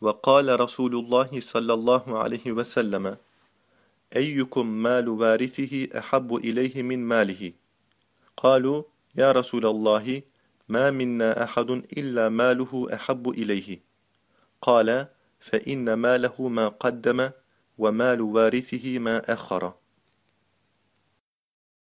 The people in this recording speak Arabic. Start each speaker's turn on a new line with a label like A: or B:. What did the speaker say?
A: وقال رسول الله صلى الله عليه وسلم أيكم مال وارثه أحب إليه من ماله؟ قالوا يا رسول الله ما منا أحد إلا ماله أحب إليه. قال فإن ماله ما قدم ومال وارثه ما أخر.